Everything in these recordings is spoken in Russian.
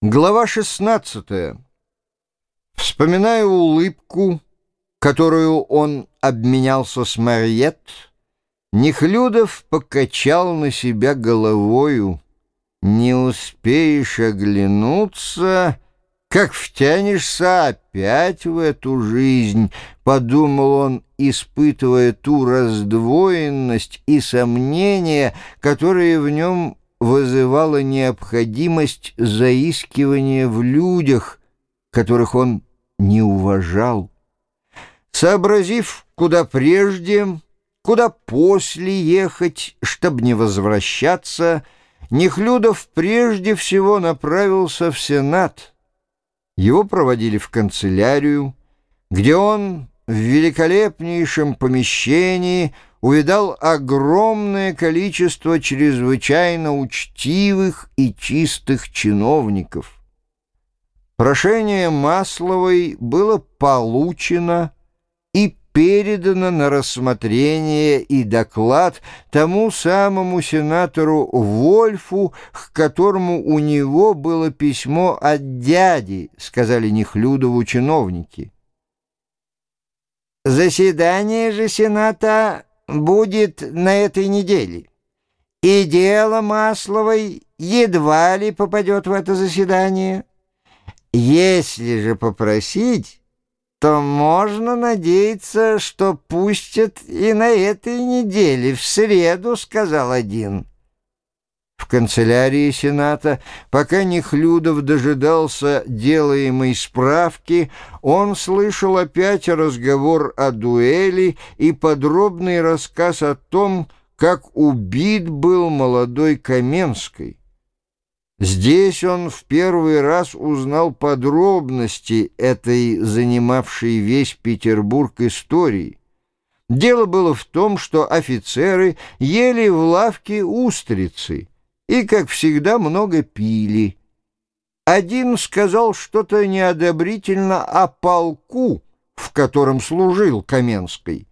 Глава 16. Вспоминая улыбку, которую он обменялся с Мариет, Нехлюдов покачал на себя головою. «Не успеешь оглянуться, как втянешься опять в эту жизнь», — подумал он, испытывая ту раздвоенность и сомнения, которые в нем вызывала необходимость заискивания в людях, которых он не уважал. Сообразив, куда прежде, куда после ехать, чтобы не возвращаться, Нехлюдов прежде всего направился в Сенат. Его проводили в канцелярию, где он в великолепнейшем помещении увидал огромное количество чрезвычайно учтивых и чистых чиновников. Прошение Масловой было получено и передано на рассмотрение и доклад тому самому сенатору Вольфу, к которому у него было письмо от дяди, сказали Нехлюдову чиновники. Заседание же Сената будет на этой неделе, и дело Масловой едва ли попадет в это заседание. Если же попросить, то можно надеяться, что пустят и на этой неделе, в среду, сказал один. В канцелярии Сената, пока Нехлюдов дожидался делаемой справки, он слышал опять разговор о дуэли и подробный рассказ о том, как убит был молодой Каменской. Здесь он в первый раз узнал подробности этой занимавшей весь Петербург истории. Дело было в том, что офицеры ели в лавке устрицы — и, как всегда, много пили. Один сказал что-то неодобрительно о полку, в котором служил Каменской.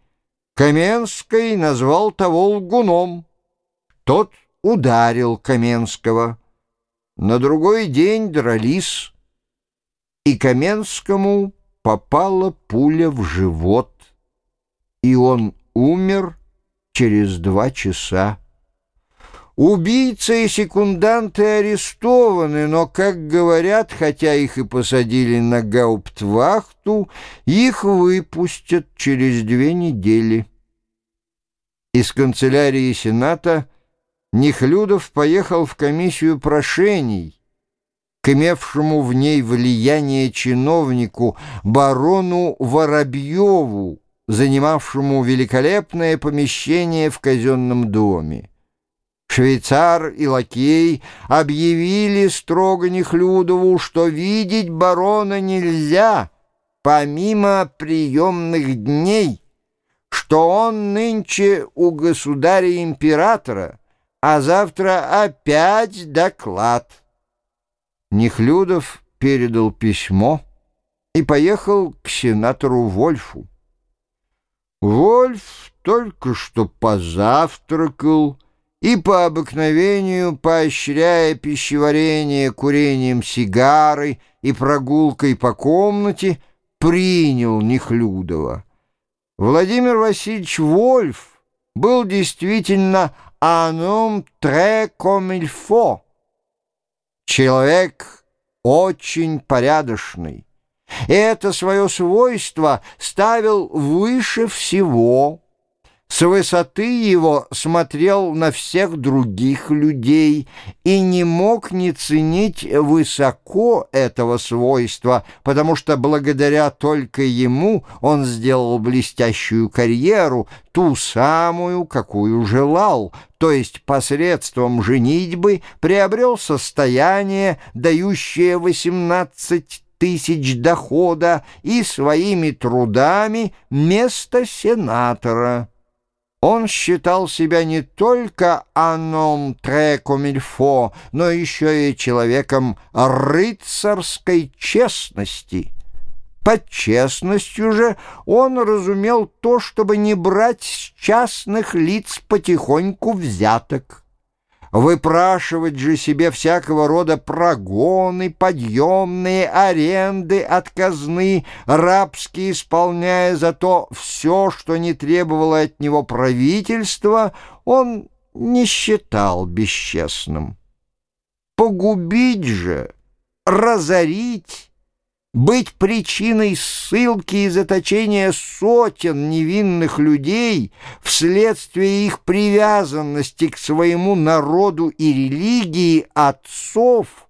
Каменской назвал того лгуном. Тот ударил Каменского. На другой день дрались, и Каменскому попала пуля в живот, и он умер через два часа. Убийцы и секунданты арестованы, но, как говорят, хотя их и посадили на гауптвахту, их выпустят через две недели. Из канцелярии Сената Нехлюдов поехал в комиссию прошений, к имевшему в ней влияние чиновнику барону Воробьеву, занимавшему великолепное помещение в казенном доме. Швейцар и лакей объявили строго Нехлюдову, что видеть барона нельзя, помимо приемных дней, что он нынче у государя-императора, а завтра опять доклад. Нехлюдов передал письмо и поехал к сенатору Вольфу. Вольф только что позавтракал, и по обыкновению, поощряя пищеварение курением сигары и прогулкой по комнате, принял Нехлюдова. Владимир Васильевич Вольф был действительно «аном тре комильфо» человек очень порядочный. И это свое свойство ставил выше всего – с высоты его смотрел на всех других людей и не мог не ценить высоко этого свойства, потому что благодаря только ему он сделал блестящую карьеру, ту самую, какую желал, то есть посредством женитьбы приобрел состояние, дающее 18 тысяч дохода и своими трудами место сенатора. Он считал себя не только «аном тре комильфо», но еще и человеком рыцарской честности. Под честностью же он разумел то, чтобы не брать с частных лиц потихоньку взяток. Выпрашивать же себе всякого рода прогоны, подъемные, аренды от казны, рабски исполняя зато все, что не требовало от него правительства, он не считал бесчестным. Погубить же, разорить, быть причиной ссылки и заточения сотен невинных людей вследствие их привязанности к своему народу и религии отцов,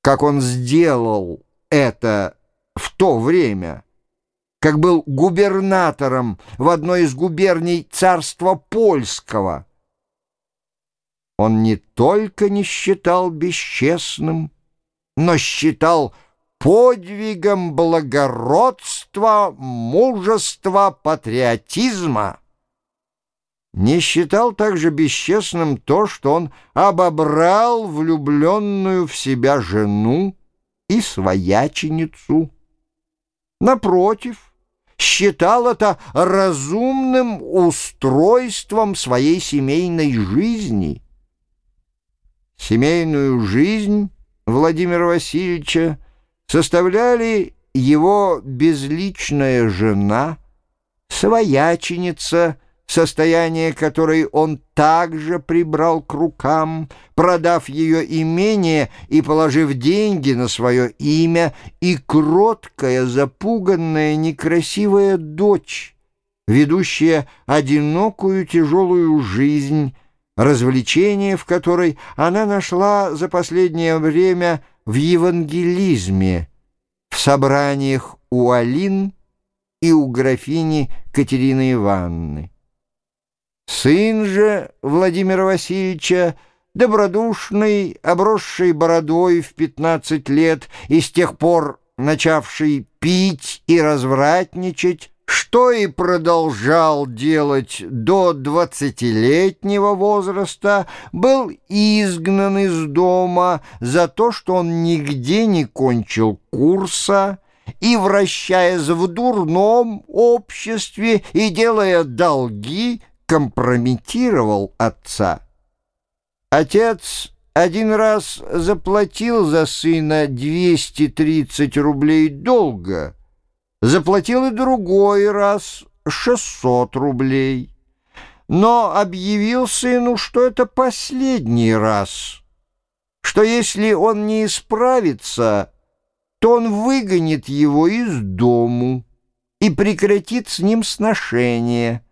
как он сделал это в то время, как был губернатором в одной из губерний царства польского. Он не только не считал бесчестным, но считал подвигом благородства, мужества, патриотизма. Не считал также бесчестным то, что он обобрал влюбленную в себя жену и свояченицу. Напротив, считал это разумным устройством своей семейной жизни. Семейную жизнь Владимира Васильевича составляли его безличная жена, свояченица, состояние которой он также прибрал к рукам, продав ее имение и положив деньги на свое имя, и кроткая, запуганная, некрасивая дочь, ведущая одинокую тяжелую жизнь, развлечение в которой она нашла за последнее время в евангелизме, в собраниях у Алин и у графини Катерины Ивановны. Сын же Владимира Васильевича, добродушный, обросший бородой в пятнадцать лет и с тех пор начавший пить и развратничать, что и продолжал делать до двадцатилетнего возраста, был изгнан из дома за то, что он нигде не кончил курса и, вращаясь в дурном обществе и делая долги, компрометировал отца. Отец один раз заплатил за сына 230 рублей долга, заплатил и другой раз 600 рублей, но объявил сыну, что это последний раз, что если он не исправится, то он выгонит его из дому и прекратит с ним сношение —